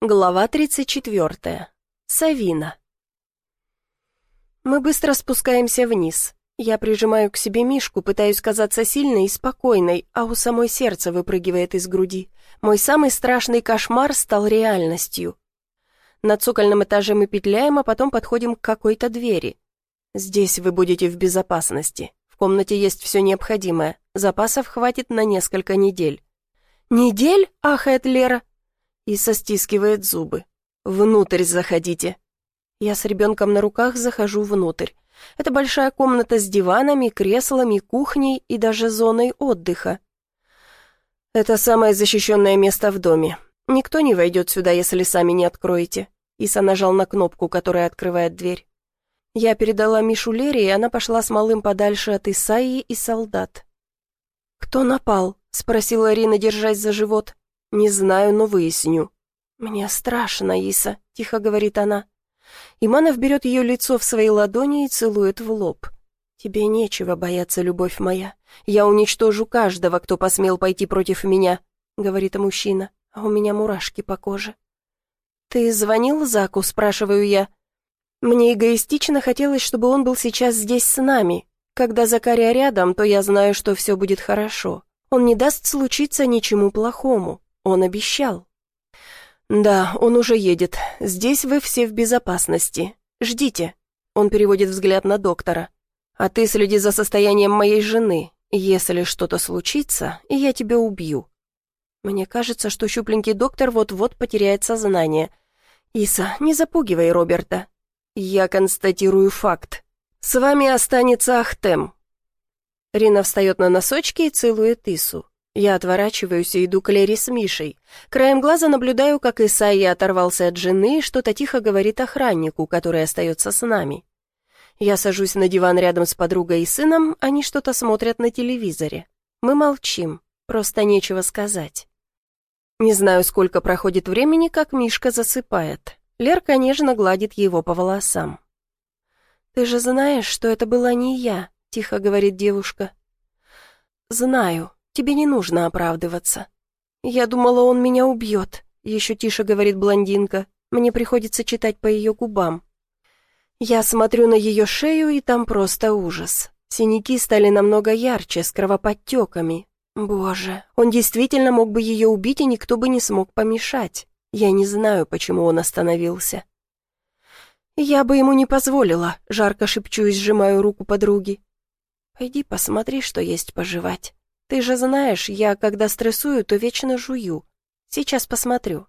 Глава 34. Савина. Мы быстро спускаемся вниз. Я прижимаю к себе Мишку, пытаюсь казаться сильной и спокойной, а у самой сердце выпрыгивает из груди. Мой самый страшный кошмар стал реальностью. На цокольном этаже мы петляем, а потом подходим к какой-то двери. Здесь вы будете в безопасности. В комнате есть все необходимое. Запасов хватит на несколько недель. «Недель?» — ахает Лера. Иса стискивает зубы. «Внутрь заходите». Я с ребенком на руках захожу внутрь. Это большая комната с диванами, креслами, кухней и даже зоной отдыха. Это самое защищенное место в доме. Никто не войдет сюда, если сами не откроете. Иса нажал на кнопку, которая открывает дверь. Я передала Мишу Лере, и она пошла с малым подальше от Исаии и солдат. «Кто напал?» — спросила Рина, держась за живот. «Не знаю, но выясню». «Мне страшно, Иса», — тихо говорит она. Иманов берет ее лицо в свои ладони и целует в лоб. «Тебе нечего бояться, любовь моя. Я уничтожу каждого, кто посмел пойти против меня», — говорит мужчина, а у меня мурашки по коже. «Ты звонил Заку?» — спрашиваю я. Мне эгоистично хотелось, чтобы он был сейчас здесь с нами. Когда Закария рядом, то я знаю, что все будет хорошо. Он не даст случиться ничему плохому. Он обещал. «Да, он уже едет. Здесь вы все в безопасности. Ждите». Он переводит взгляд на доктора. «А ты следи за состоянием моей жены. Если что-то случится, я тебя убью». Мне кажется, что щупленький доктор вот-вот потеряет сознание. «Иса, не запугивай Роберта. Я констатирую факт. С вами останется Ахтем». Рина встает на носочки и целует Ису. Я отворачиваюсь и иду к Лере с Мишей. Краем глаза наблюдаю, как Исайя оторвался от жены и что-то тихо говорит охраннику, который остается с нами. Я сажусь на диван рядом с подругой и сыном, они что-то смотрят на телевизоре. Мы молчим, просто нечего сказать. Не знаю, сколько проходит времени, как Мишка засыпает. Лерка нежно гладит его по волосам. «Ты же знаешь, что это была не я», — тихо говорит девушка. «Знаю», Тебе не нужно оправдываться». «Я думала, он меня убьет», — еще тише говорит блондинка. Мне приходится читать по ее губам. Я смотрю на ее шею, и там просто ужас. Синяки стали намного ярче, с кровоподтеками. Боже, он действительно мог бы ее убить, и никто бы не смог помешать. Я не знаю, почему он остановился. «Я бы ему не позволила», — жарко шепчу и сжимаю руку подруги. «Пойди посмотри, что есть пожевать». Ты же знаешь, я, когда стрессую, то вечно жую. Сейчас посмотрю.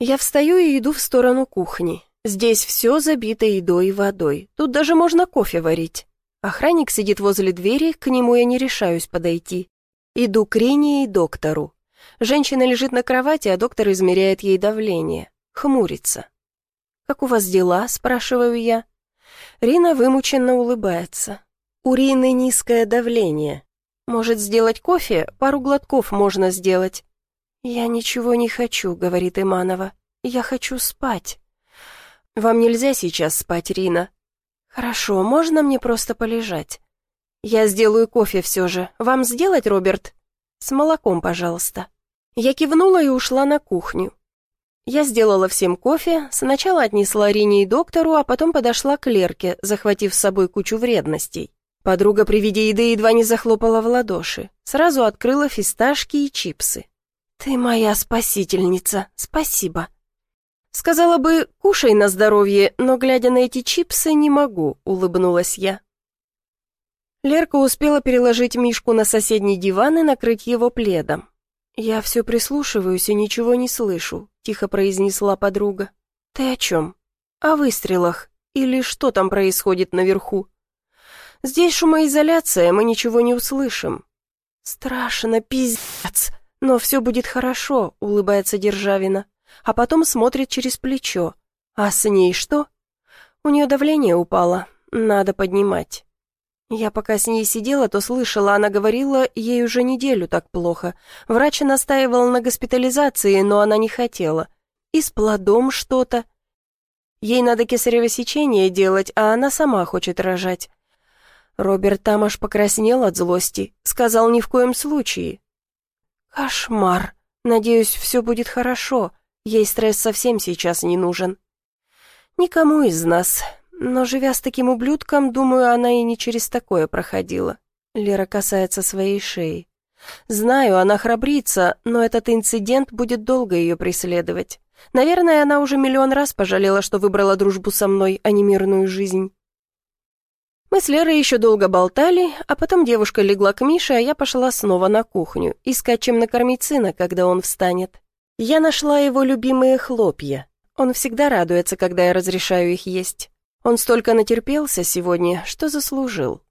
Я встаю и иду в сторону кухни. Здесь все забито едой и водой. Тут даже можно кофе варить. Охранник сидит возле двери, к нему я не решаюсь подойти. Иду к Рине и доктору. Женщина лежит на кровати, а доктор измеряет ей давление. Хмурится. «Как у вас дела?» – спрашиваю я. Рина вымученно улыбается. У Рины низкое давление. Может, сделать кофе? Пару глотков можно сделать». «Я ничего не хочу», — говорит Иманова. «Я хочу спать». «Вам нельзя сейчас спать, Рина». «Хорошо, можно мне просто полежать?» «Я сделаю кофе все же. Вам сделать, Роберт?» «С молоком, пожалуйста». Я кивнула и ушла на кухню. Я сделала всем кофе, сначала отнесла Рине и доктору, а потом подошла к Лерке, захватив с собой кучу вредностей. Подруга при виде еды едва не захлопала в ладоши. Сразу открыла фисташки и чипсы. «Ты моя спасительница, спасибо». Сказала бы, кушай на здоровье, но, глядя на эти чипсы, не могу, улыбнулась я. Лерка успела переложить Мишку на соседний диван и накрыть его пледом. «Я все прислушиваюсь и ничего не слышу», — тихо произнесла подруга. «Ты о чем? О выстрелах? Или что там происходит наверху?» Здесь шумоизоляция, мы ничего не услышим». «Страшно, пиздец, но все будет хорошо», — улыбается Державина, а потом смотрит через плечо. «А с ней что?» «У нее давление упало, надо поднимать». Я пока с ней сидела, то слышала, она говорила, ей уже неделю так плохо. Врач настаивал на госпитализации, но она не хотела. И с плодом что-то. Ей надо кесарево сечение делать, а она сама хочет рожать. Роберт там аж покраснел от злости, сказал ни в коем случае. «Кошмар. Надеюсь, все будет хорошо. Ей стресс совсем сейчас не нужен. Никому из нас. Но живя с таким ублюдком, думаю, она и не через такое проходила. Лера касается своей шеи. Знаю, она храбрится, но этот инцидент будет долго ее преследовать. Наверное, она уже миллион раз пожалела, что выбрала дружбу со мной, а не мирную жизнь. Мы с Лерой еще долго болтали, а потом девушка легла к Мише, а я пошла снова на кухню, искать чем накормить сына, когда он встанет. Я нашла его любимые хлопья. Он всегда радуется, когда я разрешаю их есть. Он столько натерпелся сегодня, что заслужил.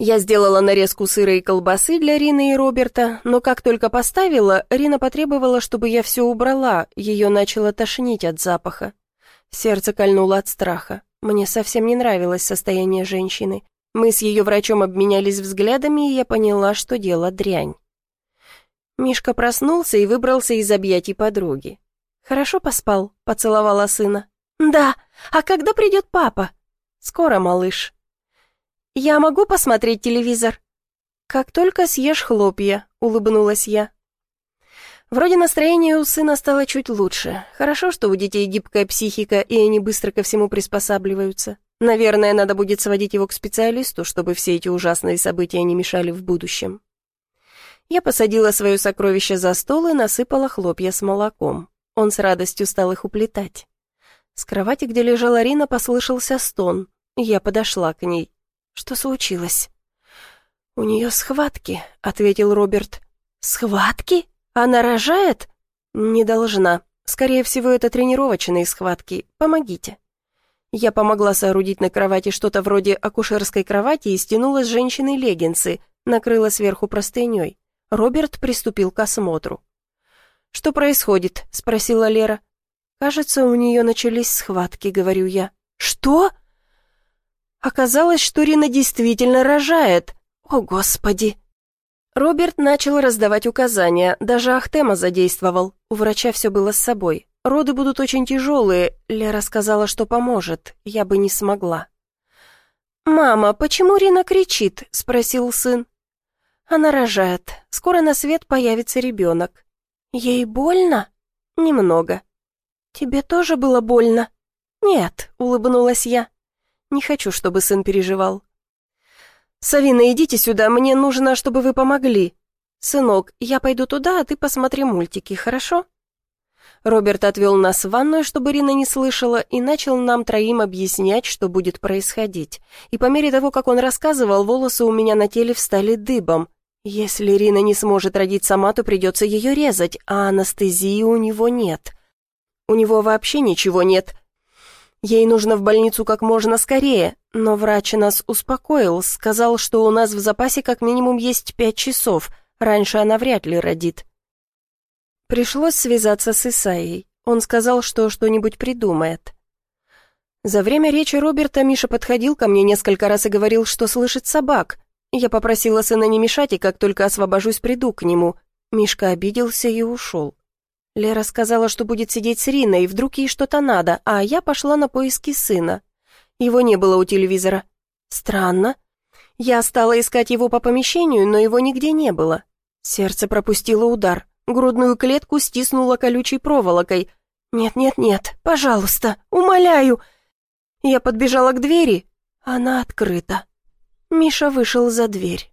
Я сделала нарезку сыра и колбасы для Рины и Роберта, но как только поставила, Рина потребовала, чтобы я все убрала, ее начало тошнить от запаха. Сердце кольнуло от страха. Мне совсем не нравилось состояние женщины. Мы с ее врачом обменялись взглядами, и я поняла, что дело дрянь. Мишка проснулся и выбрался из объятий подруги. «Хорошо поспал?» — поцеловала сына. «Да. А когда придет папа?» «Скоро, малыш». «Я могу посмотреть телевизор?» «Как только съешь хлопья», — улыбнулась я. Вроде настроение у сына стало чуть лучше. Хорошо, что у детей гибкая психика, и они быстро ко всему приспосабливаются. Наверное, надо будет сводить его к специалисту, чтобы все эти ужасные события не мешали в будущем. Я посадила свое сокровище за стол и насыпала хлопья с молоком. Он с радостью стал их уплетать. С кровати, где лежала Рина, послышался стон. Я подошла к ней. Что случилось? «У нее схватки», — ответил Роберт. «Схватки?» Она рожает? Не должна. Скорее всего, это тренировочные схватки. Помогите. Я помогла соорудить на кровати что-то вроде акушерской кровати и стянула с женщины леггинсы, накрыла сверху простыней. Роберт приступил к осмотру. «Что происходит?» — спросила Лера. «Кажется, у нее начались схватки», — говорю я. «Что?» Оказалось, что Рина действительно рожает. О, Господи! Роберт начал раздавать указания, даже Ахтема задействовал. У врача все было с собой. Роды будут очень тяжелые. Лера сказала, что поможет. Я бы не смогла. «Мама, почему Рина кричит?» — спросил сын. «Она рожает. Скоро на свет появится ребенок». «Ей больно?» «Немного». «Тебе тоже было больно?» «Нет», — улыбнулась я. «Не хочу, чтобы сын переживал. «Савина, идите сюда, мне нужно, чтобы вы помогли. Сынок, я пойду туда, а ты посмотри мультики, хорошо?» Роберт отвел нас в ванную, чтобы Рина не слышала, и начал нам троим объяснять, что будет происходить. И по мере того, как он рассказывал, волосы у меня на теле встали дыбом. Если Рина не сможет родить сама, то придется ее резать, а анестезии у него нет. У него вообще ничего нет, Ей нужно в больницу как можно скорее, но врач нас успокоил, сказал, что у нас в запасе как минимум есть пять часов, раньше она вряд ли родит. Пришлось связаться с Исаией. Он сказал, что что-нибудь придумает. За время речи Роберта Миша подходил ко мне несколько раз и говорил, что слышит собак. Я попросила сына не мешать, и как только освобожусь, приду к нему. Мишка обиделся и ушел. Лера сказала, что будет сидеть с Риной, вдруг ей что-то надо, а я пошла на поиски сына. Его не было у телевизора. Странно. Я стала искать его по помещению, но его нигде не было. Сердце пропустило удар. Грудную клетку стиснуло колючей проволокой. «Нет-нет-нет, пожалуйста, умоляю!» Я подбежала к двери. Она открыта. Миша вышел за дверь.